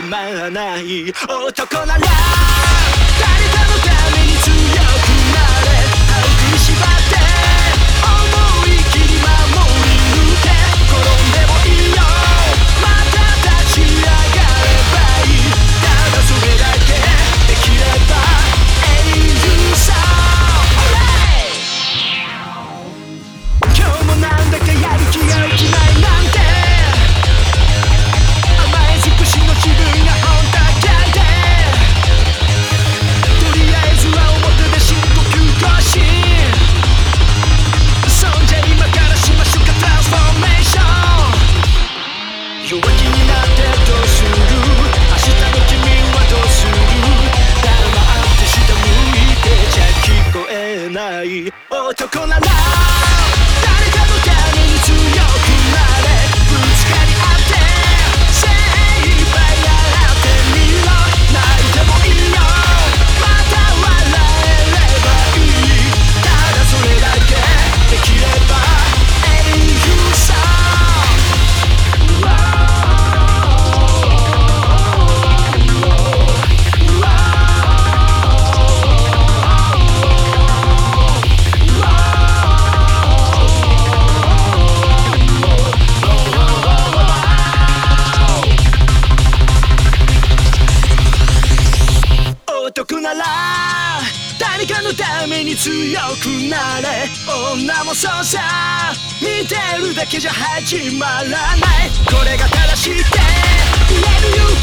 ない男なら誰かのために強くなれ歯食いしばって思い切り守り抜け転んでもいいよ。また立ち上がればいい。ただそれだけできれば英雄さ。今日もなんだかやる気が起きない。ない男ならために強くなれ。女もそうさ。見てるだけじゃ始まらない。これが正しいって。言えるよ